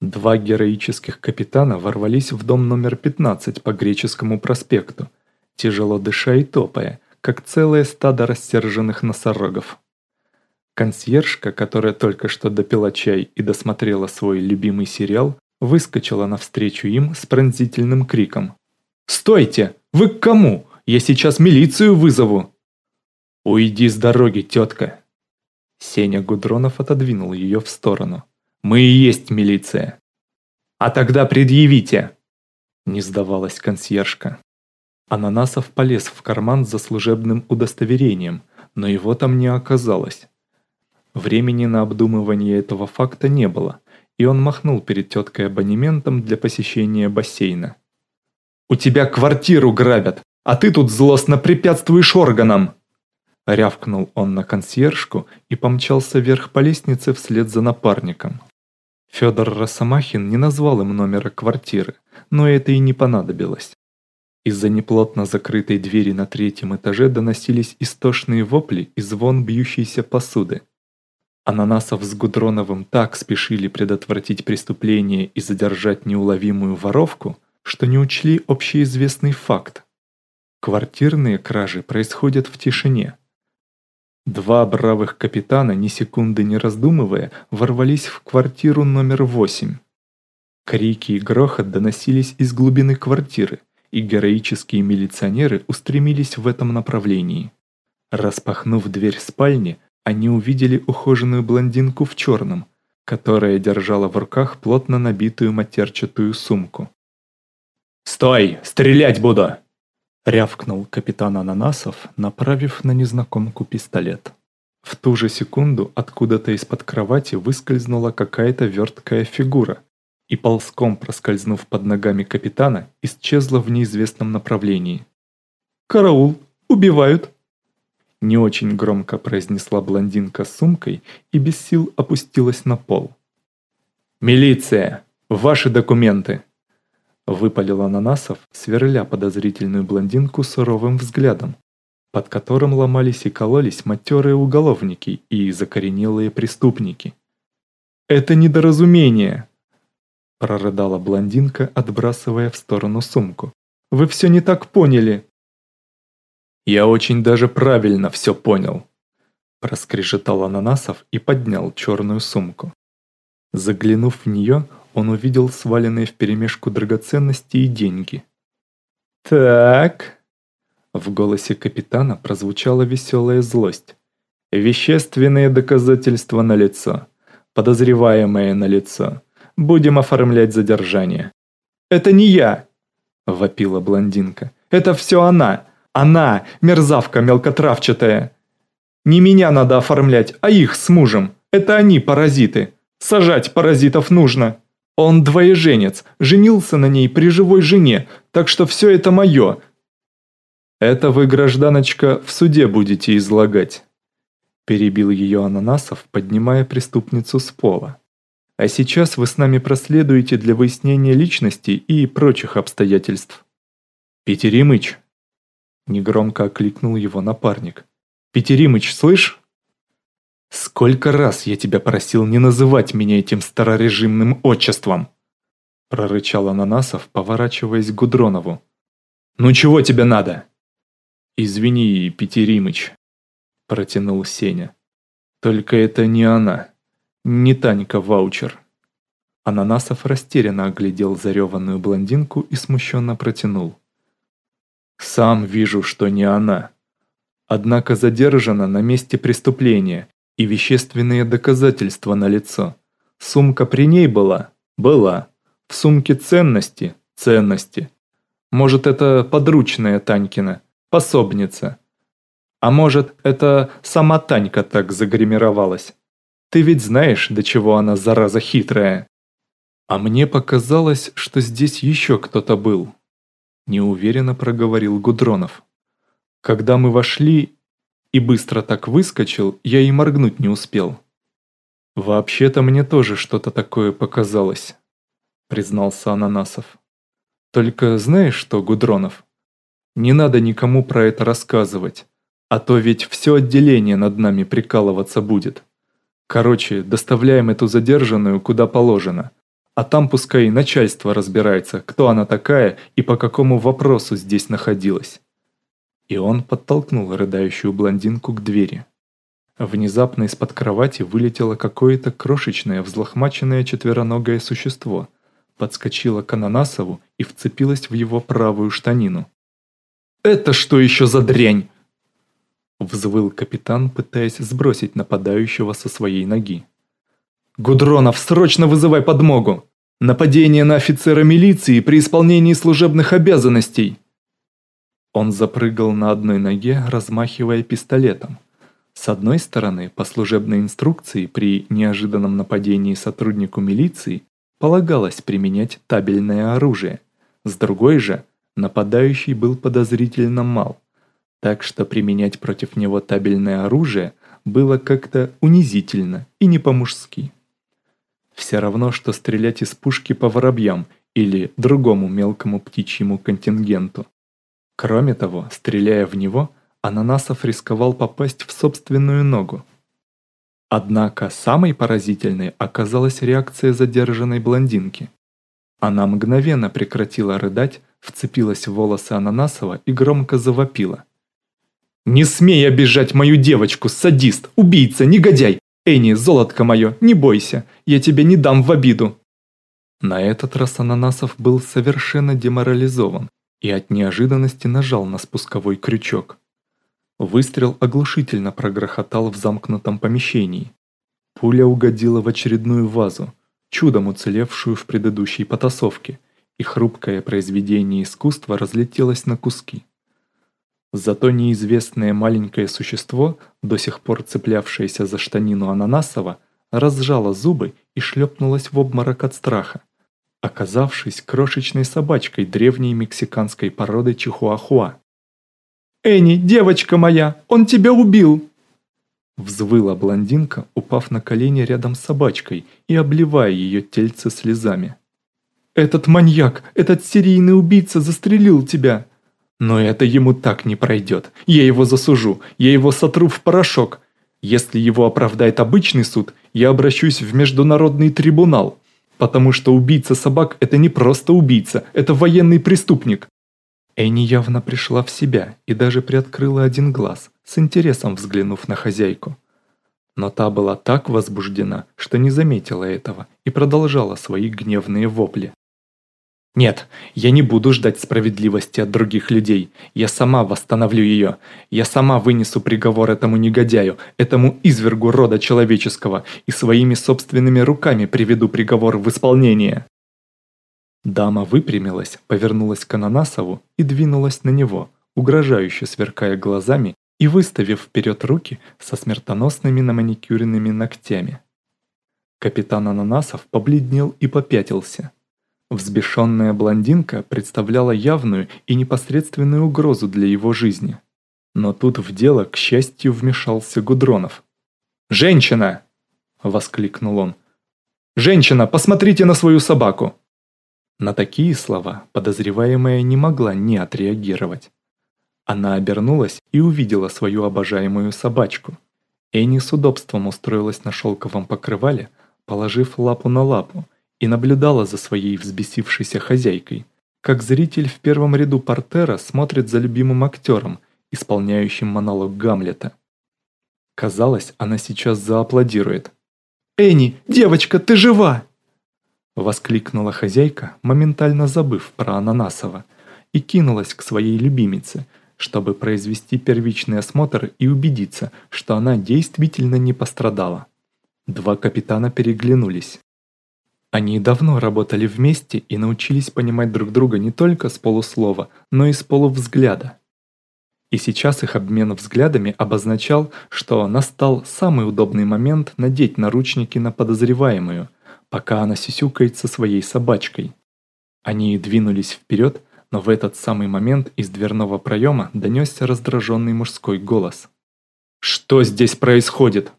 Два героических капитана ворвались в дом номер 15 по Греческому проспекту, тяжело дыша и топая, как целое стадо рассерженных носорогов. Консьержка, которая только что допила чай и досмотрела свой любимый сериал, выскочила навстречу им с пронзительным криком. «Стойте! Вы к кому? Я сейчас милицию вызову!» «Уйди с дороги, тетка!» Сеня Гудронов отодвинул ее в сторону. «Мы и есть милиция!» «А тогда предъявите!» Не сдавалась консьержка. Ананасов полез в карман за служебным удостоверением, но его там не оказалось. Времени на обдумывание этого факта не было, и он махнул перед теткой абонементом для посещения бассейна. «У тебя квартиру грабят, а ты тут злостно препятствуешь органам!» Рявкнул он на консьержку и помчался вверх по лестнице вслед за напарником. Федор Росомахин не назвал им номера квартиры, но это и не понадобилось. Из-за неплотно закрытой двери на третьем этаже доносились истошные вопли и звон бьющейся посуды. Ананасов с Гудроновым так спешили предотвратить преступление и задержать неуловимую воровку, что не учли общеизвестный факт. Квартирные кражи происходят в тишине. Два бравых капитана, ни секунды не раздумывая, ворвались в квартиру номер восемь. Крики и грохот доносились из глубины квартиры, и героические милиционеры устремились в этом направлении. Распахнув дверь спальни, они увидели ухоженную блондинку в черном, которая держала в руках плотно набитую матерчатую сумку. «Стой! Стрелять буду!» Рявкнул капитан Ананасов, направив на незнакомку пистолет. В ту же секунду откуда-то из-под кровати выскользнула какая-то верткая фигура и ползком проскользнув под ногами капитана, исчезла в неизвестном направлении. «Караул! Убивают!» Не очень громко произнесла блондинка с сумкой и без сил опустилась на пол. «Милиция! Ваши документы!» Выпалил Ананасов, сверля подозрительную блондинку суровым взглядом, под которым ломались и кололись матерые уголовники и закоренелые преступники. «Это недоразумение!» прорыдала блондинка, отбрасывая в сторону сумку. «Вы все не так поняли!» «Я очень даже правильно все понял!» проскрежетал Ананасов и поднял черную сумку. Заглянув в нее, он увидел сваленные вперемешку драгоценности и деньги. «Так...» В голосе капитана прозвучала веселая злость. «Вещественные доказательства на лицо. Подозреваемые на лицо. Будем оформлять задержание». «Это не я!» – вопила блондинка. «Это все она! Она, мерзавка мелкотравчатая! Не меня надо оформлять, а их с мужем! Это они паразиты! Сажать паразитов нужно!» Он двоеженец, женился на ней при живой жене, так что все это мое. Это вы, гражданочка, в суде будете излагать. Перебил ее Ананасов, поднимая преступницу с пола. А сейчас вы с нами проследуете для выяснения личности и прочих обстоятельств. Петеримыч. Негромко окликнул его напарник. Петеримыч, слышь? «Сколько раз я тебя просил не называть меня этим старорежимным отчеством!» Прорычал Ананасов, поворачиваясь к Гудронову. «Ну чего тебе надо?» «Извини, Петеримыч», — протянул Сеня. «Только это не она, не Танька Ваучер». Ананасов растерянно оглядел зареванную блондинку и смущенно протянул. «Сам вижу, что не она. Однако задержана на месте преступления и вещественные доказательства на лицо. Сумка при ней была? Была. В сумке ценности? Ценности. Может, это подручная Танькина, пособница. А может, это сама Танька так загримировалась. Ты ведь знаешь, до чего она зараза хитрая. А мне показалось, что здесь еще кто-то был. Неуверенно проговорил Гудронов. Когда мы вошли, и быстро так выскочил, я и моргнуть не успел. «Вообще-то мне тоже что-то такое показалось», — признался Ананасов. «Только знаешь что, Гудронов? Не надо никому про это рассказывать, а то ведь все отделение над нами прикалываться будет. Короче, доставляем эту задержанную куда положено, а там пускай начальство разбирается, кто она такая и по какому вопросу здесь находилась. И он подтолкнул рыдающую блондинку к двери. Внезапно из-под кровати вылетело какое-то крошечное, взлохмаченное четвероногое существо, подскочило к Ананасову и вцепилось в его правую штанину. «Это что еще за дрянь?» Взвыл капитан, пытаясь сбросить нападающего со своей ноги. «Гудронов, срочно вызывай подмогу! Нападение на офицера милиции при исполнении служебных обязанностей!» Он запрыгал на одной ноге, размахивая пистолетом. С одной стороны, по служебной инструкции при неожиданном нападении сотруднику милиции полагалось применять табельное оружие. С другой же, нападающий был подозрительно мал, так что применять против него табельное оружие было как-то унизительно и не по-мужски. Все равно, что стрелять из пушки по воробьям или другому мелкому птичьему контингенту. Кроме того, стреляя в него, Ананасов рисковал попасть в собственную ногу. Однако самой поразительной оказалась реакция задержанной блондинки. Она мгновенно прекратила рыдать, вцепилась в волосы Ананасова и громко завопила. «Не смей обижать мою девочку, садист, убийца, негодяй! Энни, золотко мое, не бойся, я тебе не дам в обиду!» На этот раз Ананасов был совершенно деморализован и от неожиданности нажал на спусковой крючок. Выстрел оглушительно прогрохотал в замкнутом помещении. Пуля угодила в очередную вазу, чудом уцелевшую в предыдущей потасовке, и хрупкое произведение искусства разлетелось на куски. Зато неизвестное маленькое существо, до сих пор цеплявшееся за штанину Ананасова, разжало зубы и шлепнулось в обморок от страха оказавшись крошечной собачкой древней мексиканской породы чихуахуа. «Энни, девочка моя, он тебя убил!» Взвыла блондинка, упав на колени рядом с собачкой и обливая ее тельце слезами. «Этот маньяк, этот серийный убийца застрелил тебя!» «Но это ему так не пройдет. Я его засужу, я его сотру в порошок. Если его оправдает обычный суд, я обращусь в международный трибунал. Потому что убийца собак – это не просто убийца, это военный преступник. Энни явно пришла в себя и даже приоткрыла один глаз, с интересом взглянув на хозяйку. Но та была так возбуждена, что не заметила этого и продолжала свои гневные вопли. Нет, я не буду ждать справедливости от других людей. Я сама восстановлю ее. Я сама вынесу приговор этому негодяю, этому извергу рода человеческого, и своими собственными руками приведу приговор в исполнение. Дама выпрямилась, повернулась к Ананасову и двинулась на него, угрожающе сверкая глазами и выставив вперед руки со смертоносными наманикюренными ногтями. Капитан Ананасов побледнел и попятился – Взбешенная блондинка представляла явную и непосредственную угрозу для его жизни. Но тут в дело, к счастью, вмешался Гудронов. «Женщина!» – воскликнул он. «Женщина, посмотрите на свою собаку!» На такие слова подозреваемая не могла не отреагировать. Она обернулась и увидела свою обожаемую собачку. Энни с удобством устроилась на шелковом покрывале, положив лапу на лапу – и наблюдала за своей взбесившейся хозяйкой, как зритель в первом ряду портера смотрит за любимым актером, исполняющим монолог Гамлета. Казалось, она сейчас зааплодирует. «Энни, девочка, ты жива!» Воскликнула хозяйка, моментально забыв про Ананасова, и кинулась к своей любимице, чтобы произвести первичный осмотр и убедиться, что она действительно не пострадала. Два капитана переглянулись. Они давно работали вместе и научились понимать друг друга не только с полуслова, но и с полувзгляда. И сейчас их обмен взглядами обозначал, что настал самый удобный момент надеть наручники на подозреваемую, пока она сисюкает со своей собачкой. Они двинулись вперед, но в этот самый момент из дверного проема донесся раздраженный мужской голос. «Что здесь происходит?»